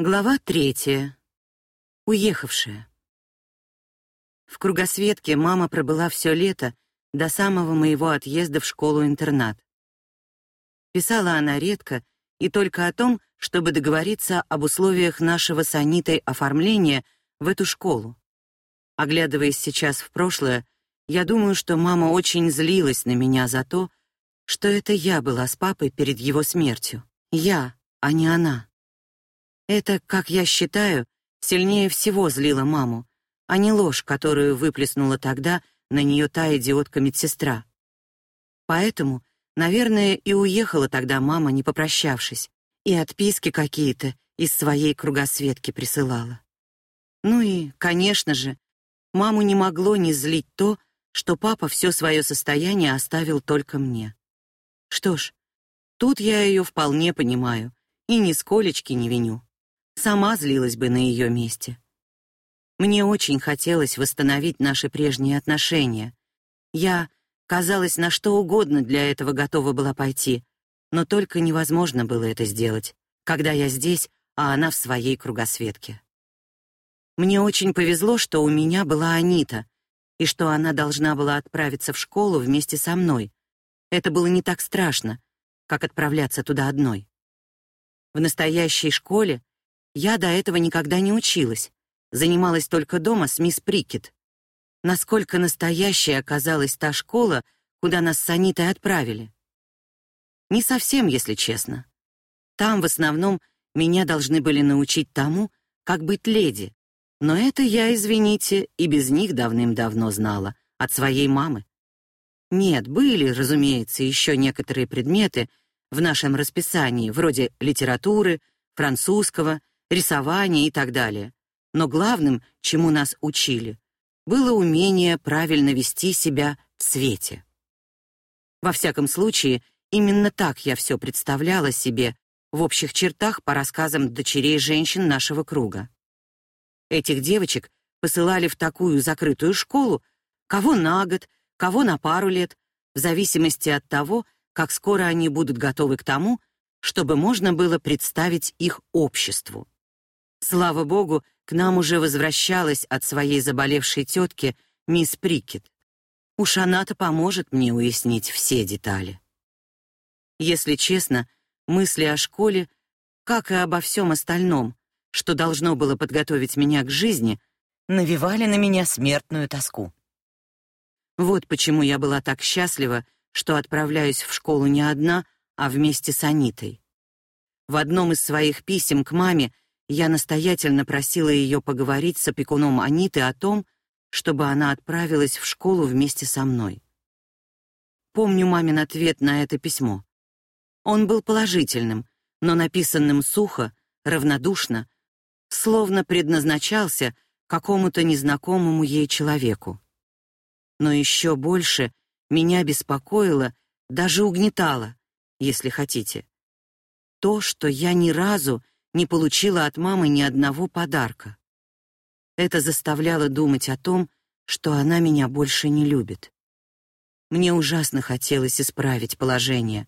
Глава третья. Уехавшая. В кругосветке мама пробыла все лето до самого моего отъезда в школу-интернат. Писала она редко и только о том, чтобы договориться об условиях нашего с оформления в эту школу. Оглядываясь сейчас в прошлое, я думаю, что мама очень злилась на меня за то, что это я была с папой перед его смертью. Я, а не она. Это, как я считаю, сильнее всего злило маму, а не ложь, которую выплеснула тогда на нее та идиотка-медсестра. Поэтому, наверное, и уехала тогда мама, не попрощавшись, и отписки какие-то из своей кругосветки присылала. Ну и, конечно же, маму не могло не злить то, что папа все свое состояние оставил только мне. Что ж, тут я ее вполне понимаю и нисколечки не виню сама злилась бы на ее месте. Мне очень хотелось восстановить наши прежние отношения. Я, казалось, на что угодно для этого готова была пойти, но только невозможно было это сделать, когда я здесь, а она в своей кругосветке. Мне очень повезло, что у меня была Анита, и что она должна была отправиться в школу вместе со мной. Это было не так страшно, как отправляться туда одной. В настоящей школе я до этого никогда не училась, занималась только дома с мисс Прикет. Насколько настоящей оказалась та школа, куда нас с Анитой отправили? Не совсем, если честно. Там в основном меня должны были научить тому, как быть леди. Но это я, извините, и без них давным-давно знала, от своей мамы. Нет, были, разумеется, еще некоторые предметы в нашем расписании, вроде литературы, французского рисование и так далее. Но главным, чему нас учили, было умение правильно вести себя в свете. Во всяком случае, именно так я все представляла себе в общих чертах по рассказам дочерей женщин нашего круга. Этих девочек посылали в такую закрытую школу, кого на год, кого на пару лет, в зависимости от того, как скоро они будут готовы к тому, чтобы можно было представить их обществу. Слава богу, к нам уже возвращалась от своей заболевшей тетки мисс Прикет. Уж она-то поможет мне уяснить все детали. Если честно, мысли о школе, как и обо всем остальном, что должно было подготовить меня к жизни, навевали на меня смертную тоску. Вот почему я была так счастлива, что отправляюсь в школу не одна, а вместе с Анитой. В одном из своих писем к маме я настоятельно просила ее поговорить с опекуном Аниты о том, чтобы она отправилась в школу вместе со мной. Помню мамин ответ на это письмо. Он был положительным, но написанным сухо, равнодушно, словно предназначался какому-то незнакомому ей человеку. Но еще больше меня беспокоило, даже угнетало, если хотите, то, что я ни разу не получила от мамы ни одного подарка. Это заставляло думать о том, что она меня больше не любит. Мне ужасно хотелось исправить положение,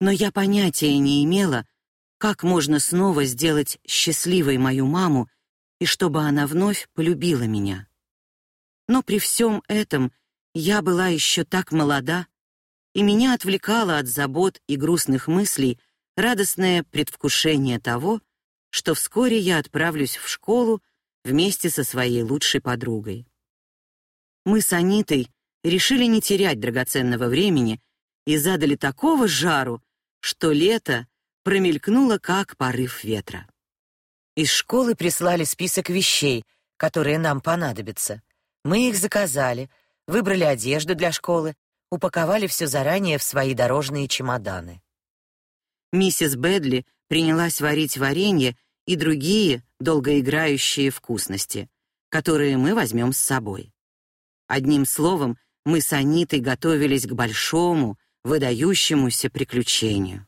но я понятия не имела, как можно снова сделать счастливой мою маму и чтобы она вновь полюбила меня. Но при всем этом я была еще так молода, и меня отвлекало от забот и грустных мыслей радостное предвкушение того, что вскоре я отправлюсь в школу вместе со своей лучшей подругой. Мы с Анитой решили не терять драгоценного времени и задали такого жару, что лето промелькнуло как порыв ветра. Из школы прислали список вещей, которые нам понадобятся. Мы их заказали, выбрали одежду для школы, упаковали все заранее в свои дорожные чемоданы. Миссис Бэдли принялась варить варенье и другие долгоиграющие вкусности, которые мы возьмем с собой. Одним словом, мы с Анитой готовились к большому, выдающемуся приключению.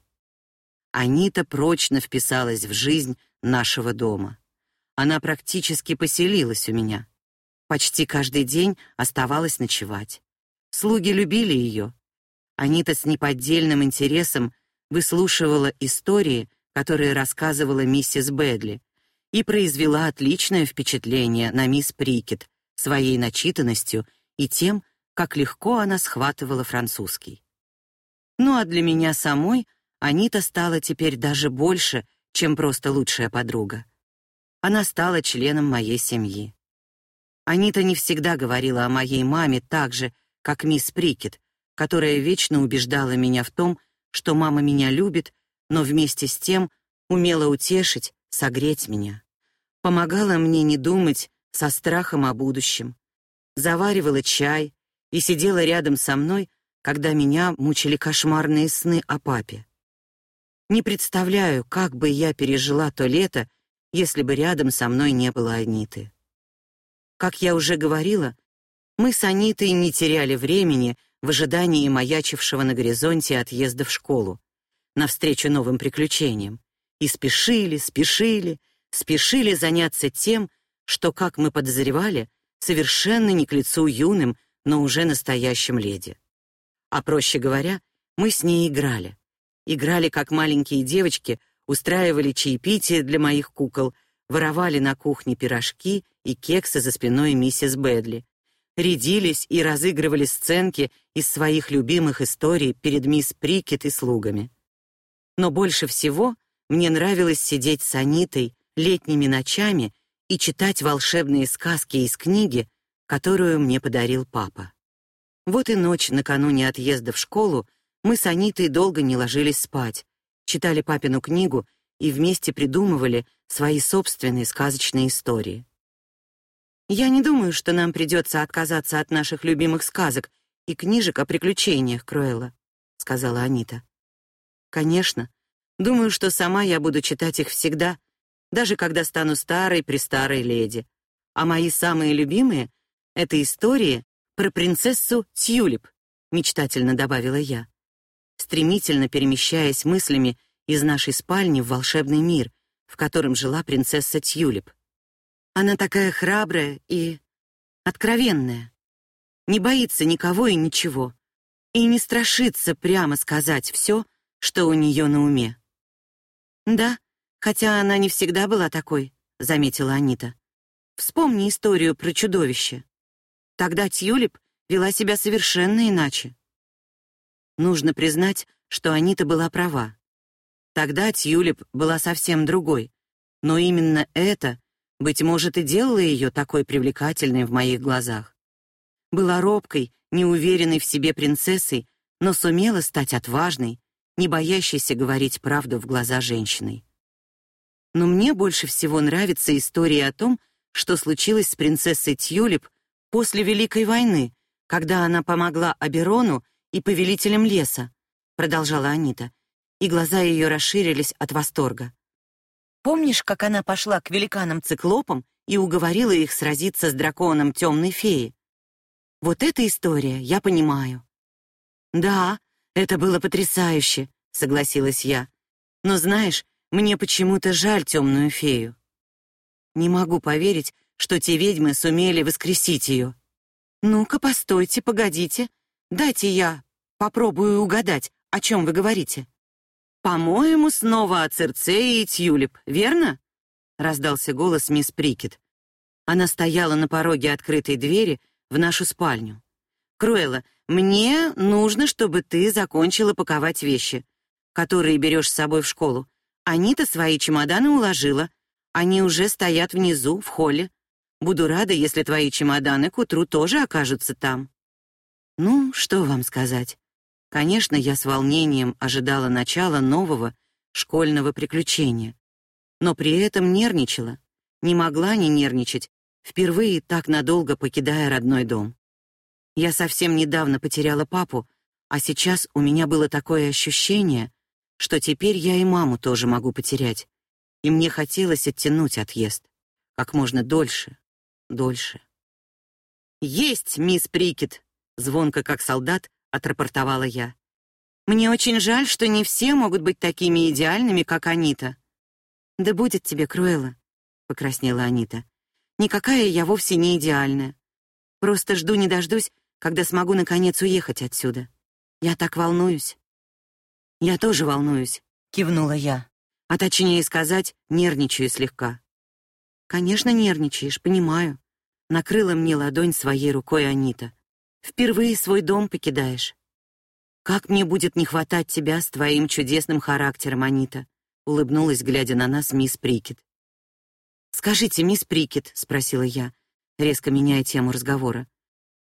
Анита прочно вписалась в жизнь нашего дома. Она практически поселилась у меня. Почти каждый день оставалась ночевать. Слуги любили ее. Анита с неподдельным интересом выслушивала истории, которые рассказывала миссис Бэдли, и произвела отличное впечатление на мисс Прикет своей начитанностью и тем, как легко она схватывала французский. Ну а для меня самой Анита стала теперь даже больше, чем просто лучшая подруга. Она стала членом моей семьи. Анита не всегда говорила о моей маме так же, как мисс Прикет, которая вечно убеждала меня в том, что мама меня любит, но вместе с тем умела утешить, согреть меня. Помогала мне не думать со страхом о будущем. Заваривала чай и сидела рядом со мной, когда меня мучили кошмарные сны о папе. Не представляю, как бы я пережила то лето, если бы рядом со мной не было Аниты. Как я уже говорила, мы с Анитой не теряли времени в ожидании маячившего на горизонте отъезда в школу, навстречу новым приключениям, и спешили, спешили, спешили заняться тем, что, как мы подозревали, совершенно не к лицу юным, но уже настоящим леди. А проще говоря, мы с ней играли. Играли как маленькие девочки, устраивали чаепитие для моих кукол, воровали на кухне пирожки и кексы за спиной миссис Бэдли, рядились и разыгрывали сценки из своих любимых историй перед мисс Прикет и слугами. Но больше всего мне нравилось сидеть с Анитой летними ночами и читать волшебные сказки из книги, которую мне подарил папа. Вот и ночь накануне отъезда в школу мы с Анитой долго не ложились спать, читали папину книгу и вместе придумывали свои собственные сказочные истории. Я не думаю, что нам придется отказаться от наших любимых сказок и книжек о приключениях Кроэла, сказала Анита. Конечно. Думаю, что сама я буду читать их всегда, даже когда стану старой при старой леди. А мои самые любимые это истории про принцессу Тюлип, мечтательно добавила я, стремительно перемещаясь мыслями из нашей спальни в волшебный мир, в котором жила принцесса Тюлип. Она такая храбрая и откровенная. Не боится никого и ничего. И не страшится прямо сказать все, что у нее на уме. Да, хотя она не всегда была такой, заметила Анита. Вспомни историю про чудовище. Тогда Тюлип вела себя совершенно иначе. Нужно признать, что Анита была права. Тогда Тюлип была совсем другой, но именно это быть может, и делала ее такой привлекательной в моих глазах. Была робкой, неуверенной в себе принцессой, но сумела стать отважной, не боящейся говорить правду в глаза женщиной. Но мне больше всего нравится история о том, что случилось с принцессой Тюлип после Великой войны, когда она помогла Аберону и повелителям леса, продолжала Анита, и глаза ее расширились от восторга. Помнишь, как она пошла к великанам-циклопам и уговорила их сразиться с драконом темной феи? Вот эта история, я понимаю. Да, это было потрясающе, согласилась я. Но знаешь, мне почему-то жаль темную фею. Не могу поверить, что те ведьмы сумели воскресить ее. Ну-ка, постойте, погодите. Дайте я попробую угадать, о чем вы говорите. По-моему, снова о Церцее и Тюлип, верно? раздался голос мисс Прикет. Она стояла на пороге открытой двери в нашу спальню. Круэлла, мне нужно, чтобы ты закончила паковать вещи, которые берешь с собой в школу. Анита свои чемоданы уложила. Они уже стоят внизу, в холле. Буду рада, если твои чемоданы к утру тоже окажутся там. Ну, что вам сказать? Конечно, я с волнением ожидала начала нового школьного приключения, но при этом нервничала, не могла не нервничать, впервые так надолго покидая родной дом. Я совсем недавно потеряла папу, а сейчас у меня было такое ощущение, что теперь я и маму тоже могу потерять. И мне хотелось оттянуть отъезд как можно дольше, дольше. Есть, мисс Прикет, звонко как солдат отрапортовала я. Мне очень жаль, что не все могут быть такими идеальными, как Анита. Да будет тебе, Круэлла, покраснела Анита. Никакая я вовсе не идеальная. Просто жду не дождусь, когда смогу наконец уехать отсюда. Я так волнуюсь. Я тоже волнуюсь, кивнула я. А точнее сказать, нервничаю слегка. Конечно, нервничаешь, понимаю. Накрыла мне ладонь своей рукой Анита. Впервые свой дом покидаешь. Как мне будет не хватать тебя с твоим чудесным характером, Анита, улыбнулась, глядя на нас мисс Прикет. Скажите, мисс Прикет, спросила я, резко меняя тему разговора.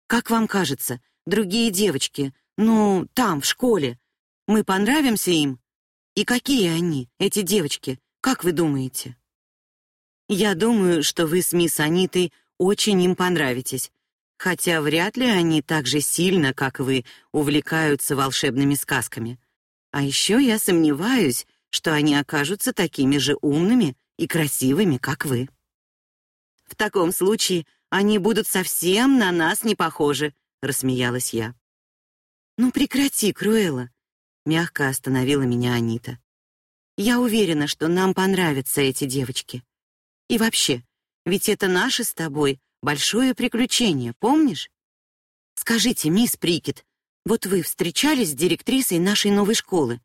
Как вам кажется, другие девочки, ну, там в школе, мы понравимся им? И какие они, эти девочки? Как вы думаете? Я думаю, что вы с мисс Анитой очень им понравитесь, хотя вряд ли они так же сильно, как вы, увлекаются волшебными сказками. А еще я сомневаюсь, что они окажутся такими же умными и красивыми, как вы. В таком случае они будут совсем на нас не похожи, рассмеялась я. Ну прекрати, Круэлла, мягко остановила меня Анита. Я уверена, что нам понравятся эти девочки. И вообще, ведь это наше с тобой большое приключение, помнишь? Скажите, мисс Прикет, вот вы встречались с директрисой нашей новой школы.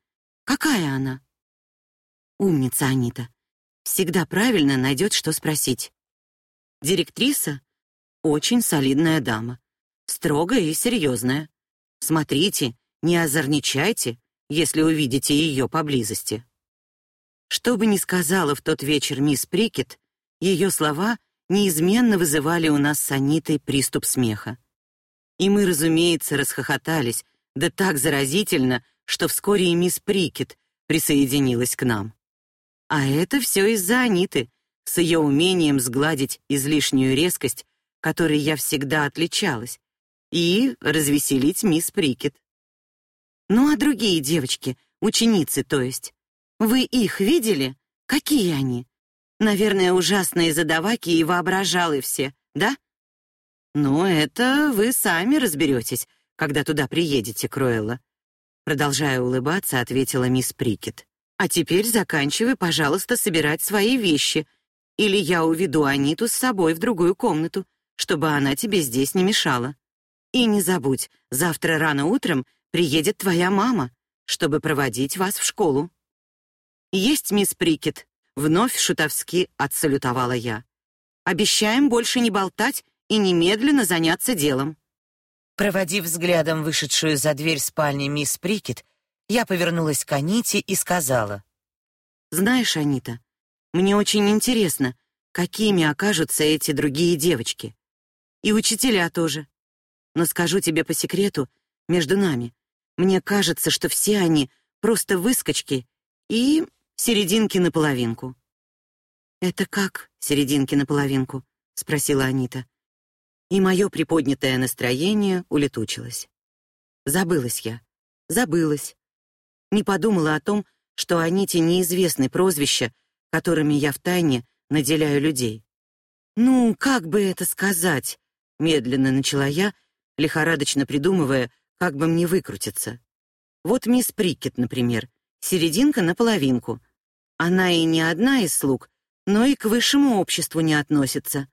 Какая она? Умница Анита. Всегда правильно найдет, что спросить. Директриса очень солидная дама, строгая и серьезная. Смотрите, не озорничайте, если увидите ее поблизости. Что бы ни сказала в тот вечер мисс Прикет, ее слова неизменно вызывали у нас с Анитой приступ смеха. И мы, разумеется, расхохотались, да так заразительно, что вскоре и мисс Прикет присоединилась к нам. А это все из-за Аниты, с ее умением сгладить излишнюю резкость, которой я всегда отличалась, и развеселить мисс Прикет. Ну а другие девочки, ученицы, то есть, вы их видели? Какие они? Наверное, ужасные задаваки и воображалы все, да? Ну, это вы сами разберетесь, когда туда приедете, Кроэлла. Продолжая улыбаться, ответила мисс Прикет. А теперь заканчивай, пожалуйста, собирать свои вещи, или я уведу Аниту с собой в другую комнату, чтобы она тебе здесь не мешала. И не забудь, завтра рано утром приедет твоя мама, чтобы проводить вас в школу. Есть, мисс Прикет, Вновь шутовски отсалютовала я. Обещаем больше не болтать и немедленно заняться делом. Проводив взглядом вышедшую за дверь спальни мисс Прикет, я повернулась к Аните и сказала: "Знаешь, Анита, мне очень интересно, какими окажутся эти другие девочки. И учителя тоже. Но скажу тебе по секрету, между нами, мне кажется, что все они просто выскочки и серединки на половинку. Это как серединки на половинку? спросила Анита. И мое приподнятое настроение улетучилось. Забылась я. Забылась. Не подумала о том, что Аните неизвестны прозвища, которыми я втайне наделяю людей. Ну, как бы это сказать? медленно начала я, лихорадочно придумывая, как бы мне выкрутиться. Вот мисс Прикет, например, серединка на половинку. Она и не одна из слуг, но и к высшему обществу не относится.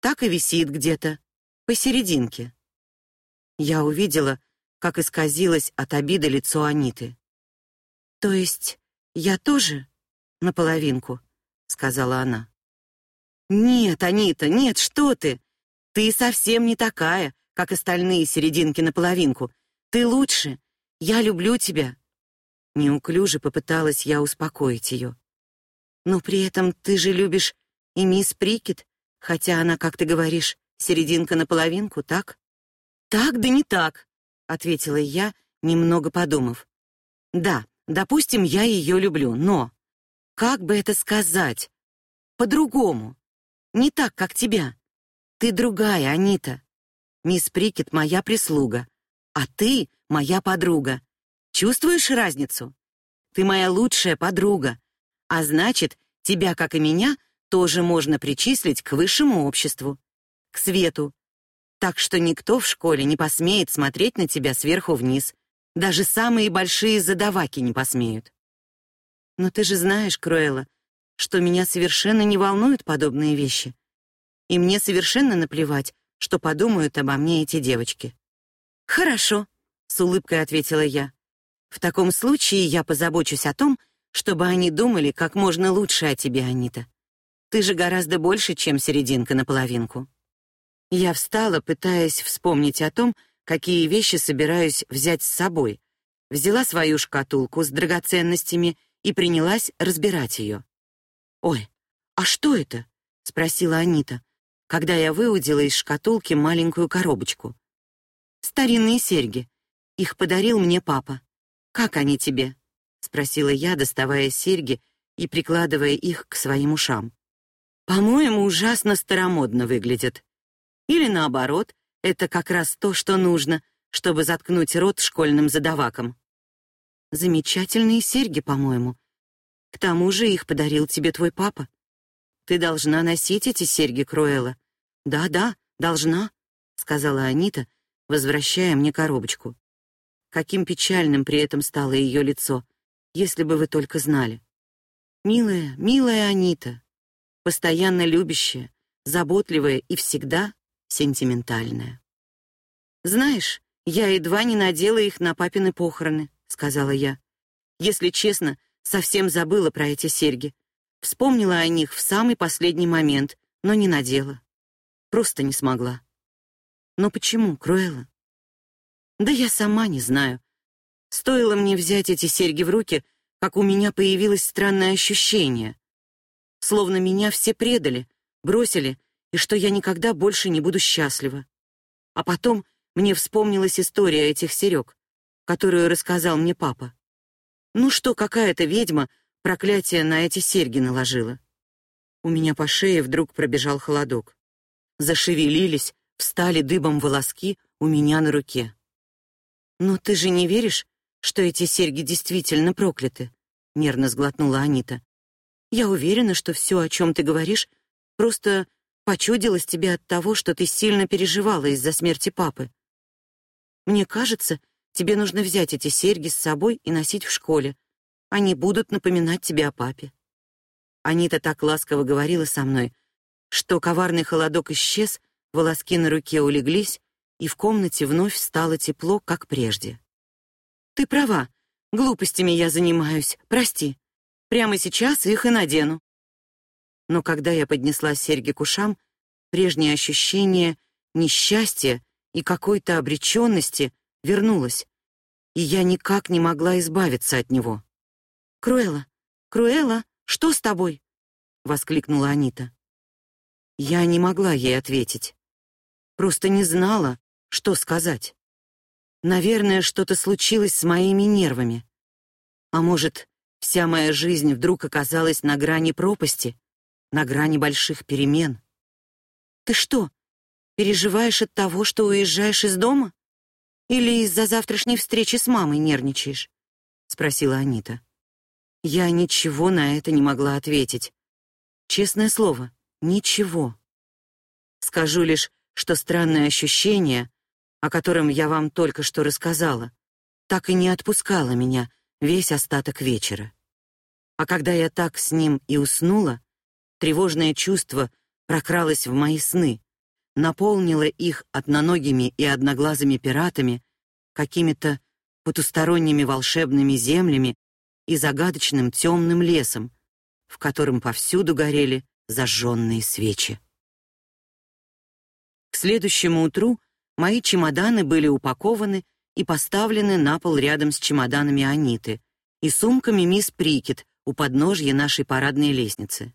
Так и висит где-то посерединке. Я увидела, как исказилось от обиды лицо Аниты. То есть я тоже наполовинку, сказала она. Нет, Анита, нет, что ты? Ты совсем не такая, как остальные серединки наполовинку. Ты лучше. Я люблю тебя. Неуклюже попыталась я успокоить ее. Но при этом ты же любишь и мисс Прикет, хотя она, как ты говоришь, серединка на половинку, так? Так да не так, ответила я, немного подумав. Да, допустим, я ее люблю, но как бы это сказать? По-другому. Не так, как тебя. Ты другая, Анита. Мисс Прикет моя прислуга, а ты моя подруга. Чувствуешь разницу? Ты моя лучшая подруга, а значит, тебя, как и меня, тоже можно причислить к высшему обществу, к свету. Так что никто в школе не посмеет смотреть на тебя сверху вниз. Даже самые большие задаваки не посмеют. Но ты же знаешь, Круэлла, что меня совершенно не волнуют подобные вещи. И мне совершенно наплевать, что подумают обо мне эти девочки. Хорошо, с улыбкой ответила я. В таком случае я позабочусь о том, чтобы они думали как можно лучше о тебе, Анита. Ты же гораздо больше, чем серединка на половинку. Я встала, пытаясь вспомнить о том, какие вещи собираюсь взять с собой. Взяла свою шкатулку с драгоценностями и принялась разбирать ее. Ой, а что это? спросила Анита, когда я выудила из шкатулки маленькую коробочку. Старинные серьги. Их подарил мне папа. Как они тебе? спросила я, доставая серьги и прикладывая их к своим ушам. По-моему, ужасно старомодно выглядят. Или наоборот, это как раз то, что нужно, чтобы заткнуть рот школьным задавакам. Замечательные серьги, по-моему. К тому же их подарил тебе твой папа. Ты должна носить эти серьги, Круэлла. Да-да, должна, сказала Анита, возвращая мне коробочку. Каким печальным при этом стало ее лицо, если бы вы только знали. Милая, милая Анита, постоянно любящая, заботливая и всегда сентиментальная. Знаешь, я едва не надела их на папины похороны, сказала я. Если честно, совсем забыла про эти серьги. Вспомнила о них в самый последний момент, но не надела. Просто не смогла. Но почему, Круэлла? Да я сама не знаю. Стоило мне взять эти серьги в руки, как у меня появилось странное ощущение, словно меня все предали, бросили, и что я никогда больше не буду счастлива. А потом мне вспомнилась история этих серёг, которую рассказал мне папа. Ну что, какая-то ведьма проклятие на эти серьги наложила. У меня по шее вдруг пробежал холодок. Зашевелились, встали дыбом волоски у меня на руке. «Но ты же не веришь, что эти серьги действительно прокляты?» — нервно сглотнула Анита. «Я уверена, что все, о чем ты говоришь, просто почудилось тебе от того, что ты сильно переживала из-за смерти папы. Мне кажется, Тебе нужно взять эти серьги с собой и носить в школе. Они будут напоминать тебе о папе. Анита так ласково говорила со мной, что коварный холодок исчез, волоски на руке улеглись, и в комнате вновь стало тепло, как прежде. Ты права. Глупостями я занимаюсь. Прости. Прямо сейчас их и надену. Но когда я поднесла серьги к ушам, прежнее ощущение несчастья и какой-то обреченности вернулось, и я никак не могла избавиться от него. «Круэлла! Круэлла, что с тобой?» — воскликнула Анита. Я не могла ей ответить. Просто не знала, что сказать. Наверное, что-то случилось с моими нервами. А может, вся моя жизнь вдруг оказалась на грани пропасти, на грани больших перемен. Ты что, переживаешь от того, что уезжаешь из дома? Или из-за завтрашней встречи с мамой нервничаешь? спросила Анита. Я ничего на это не могла ответить. Честное слово, ничего. Скажу лишь, что странное ощущение, о котором я вам только что рассказала, так и не отпускало меня весь остаток вечера. А когда я так с ним и уснула, тревожное чувство прокралось в мои сны, наполнила их одноногими и одноглазыми пиратами, какими-то потусторонними волшебными землями и загадочным темным лесом, в котором повсюду горели зажженные свечи. К следующему утру мои чемоданы были упакованы и поставлены на пол рядом с чемоданами Аниты и сумками мисс Прикет у подножья нашей парадной лестницы.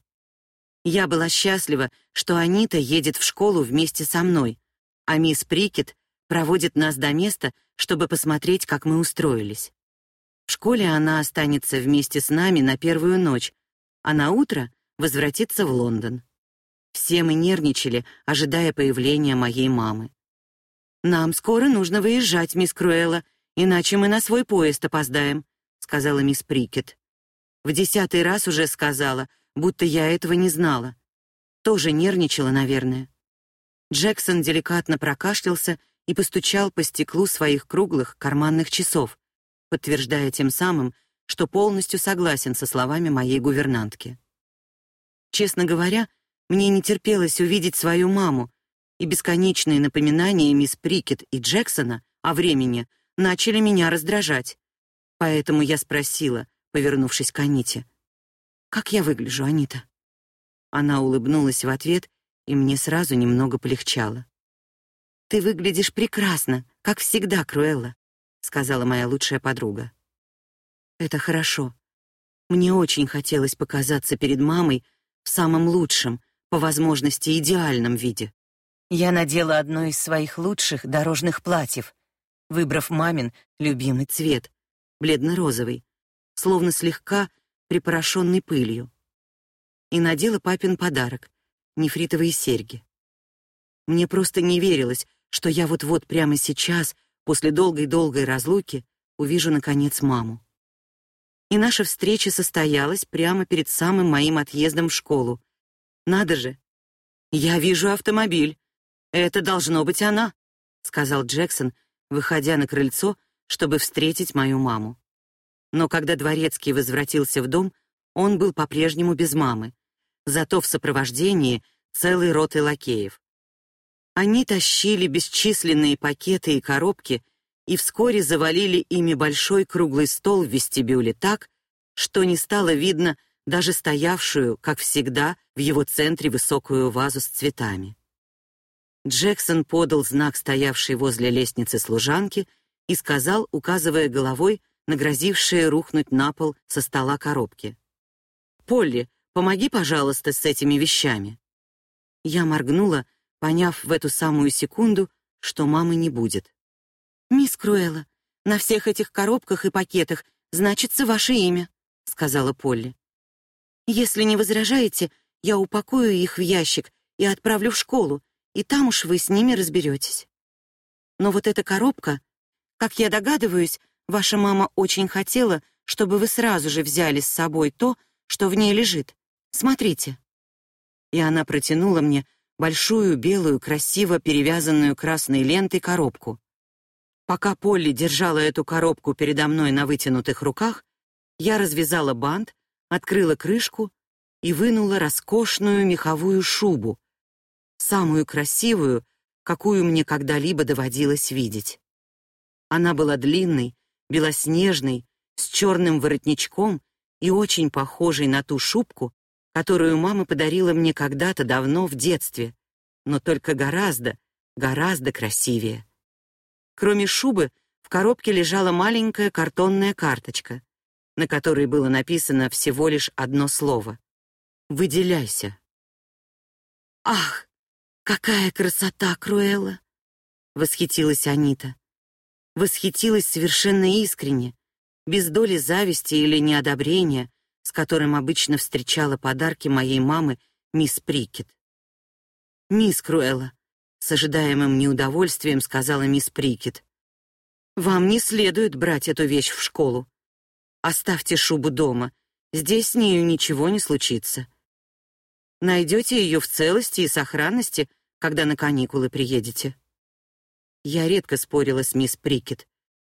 Я была счастлива, что Анита едет в школу вместе со мной, а мисс Прикет проводит нас до места, чтобы посмотреть, как мы устроились. В школе она останется вместе с нами на первую ночь, а на утро возвратится в Лондон. Все мы нервничали, ожидая появления моей мамы. Нам скоро нужно выезжать, мисс Круэлла, иначе мы на свой поезд опоздаем, сказала мисс Прикет. В десятый раз уже сказала, будто я этого не знала. Тоже нервничала, наверное. Джексон деликатно прокашлялся и постучал по стеклу своих круглых карманных часов, подтверждая тем самым, что полностью согласен со словами моей гувернантки. Честно говоря, мне не терпелось увидеть свою маму, и бесконечные напоминания мисс Прикет и Джексона о времени начали меня раздражать. Поэтому я спросила, повернувшись к Аните: как я выгляжу, Анита? Она улыбнулась в ответ, и мне сразу немного полегчало. Ты выглядишь прекрасно, как всегда, Круэлла, сказала моя лучшая подруга. Это хорошо. Мне очень хотелось показаться перед мамой в самом лучшем, по возможности идеальном виде. Я надела одно из своих лучших дорожных платьев, выбрав мамин любимый цвет, бледно-розовый, словно слегка припорошенный пылью. И надела папин подарок нефритовые серьги. Мне просто не верилось, что я вот-вот прямо сейчас, после долгой-долгой разлуки, увижу наконец маму. И наша встреча состоялась прямо перед самым моим отъездом в школу. Надо же. Я вижу автомобиль. Это должно быть она, сказал Джексон, выходя на крыльцо, чтобы встретить мою маму. Но когда дворецкий возвратился в дом, он был по-прежнему без мамы, зато в сопровождении целой роты лакеев. Они тащили бесчисленные пакеты и коробки и вскоре завалили ими большой круглый стол в вестибюле так, что не стало видно даже стоявшую, как всегда, в его центре высокую вазу с цветами. Джексон подал знак стоявшей возле лестницы служанке и сказал, указывая головой на грозившие рухнуть на пол со стола коробки: "Полли, помоги, пожалуйста, с этими вещами". Я моргнула, поняв в эту самую секунду, что мамы не будет. Мисс Круэлла, на всех этих коробках и пакетах значится ваше имя, сказала Полли. Если не возражаете, я упакую их в ящик и отправлю в школу, и там уж вы с ними разберетесь. Но вот эта коробка, как я догадываюсь, ваша мама очень хотела, чтобы вы сразу же взяли с собой то, что в ней лежит. Смотрите. И она протянула мне большую белую, красиво перевязанную красной лентой коробку. Пока Полли держала эту коробку передо мной на вытянутых руках, я развязала бант, открыла крышку и вынула роскошную меховую шубу, самую красивую, какую мне когда-либо доводилось видеть. Она была длинной, белоснежной, с черным воротничком и очень похожей на ту шубку, которую мама подарила мне когда-то давно в детстве, но только гораздо, гораздо красивее. Кроме шубы, в коробке лежала маленькая картонная карточка, на которой было написано всего лишь одно слово: "Выделяйся". Ах, какая красота, Круэлла, восхитилась Анита. Восхитилась совершенно искренне, без доли зависти или неодобрения, с которым обычно встречала подарки моей мамы мисс Прикет. «Мисс Круэлла», — с ожидаемым неудовольствием сказала мисс Прикет, «вам не следует брать эту вещь в школу. Оставьте шубу дома, здесь с нею ничего не случится. Найдете ее в целости и сохранности, когда на каникулы приедете». Я редко спорила с мисс Прикет,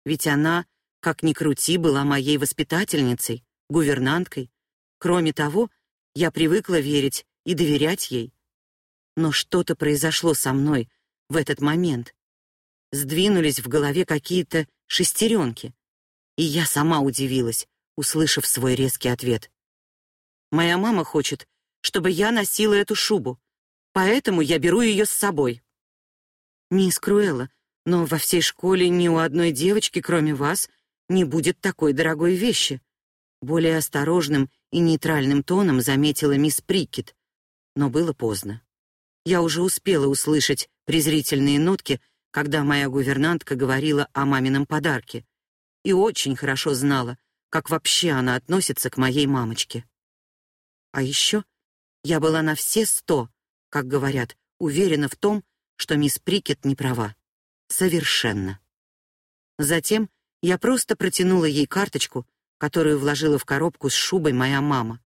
ведь она, как ни крути, была моей воспитательницей, гувернанткой. Кроме того, я привыкла верить и доверять ей. Но что-то произошло со мной в этот момент. Сдвинулись в голове какие-то шестеренки, и я сама удивилась, услышав свой резкий ответ. Моя мама хочет, чтобы я носила эту шубу, поэтому я беру ее с собой. Мисс Круэлла, но во всей школе ни у одной девочки, кроме вас, не будет такой дорогой вещи более осторожным и нейтральным тоном заметила мисс Прикет, но было поздно. Я уже успела услышать презрительные нотки, когда моя гувернантка говорила о мамином подарке, и очень хорошо знала, как вообще она относится к моей мамочке. А еще я была на все сто, как говорят, уверена в том, что мисс Прикет не права. Совершенно. Затем я просто протянула ей карточку, которую вложила в коробку с шубой моя мама.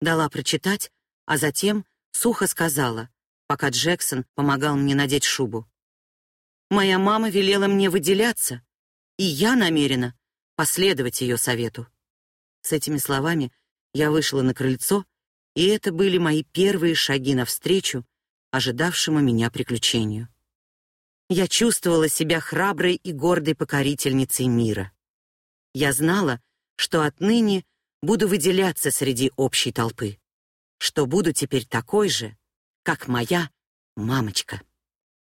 Дала прочитать, а затем сухо сказала, пока Джексон помогал мне надеть шубу. Моя мама велела мне выделяться, и я намерена последовать ее совету. С этими словами я вышла на крыльцо, и это были мои первые шаги навстречу ожидавшему меня приключению. Я чувствовала себя храброй и гордой покорительницей мира. Я знала, что отныне буду выделяться среди общей толпы. что буду теперь такой же, как моя мамочка.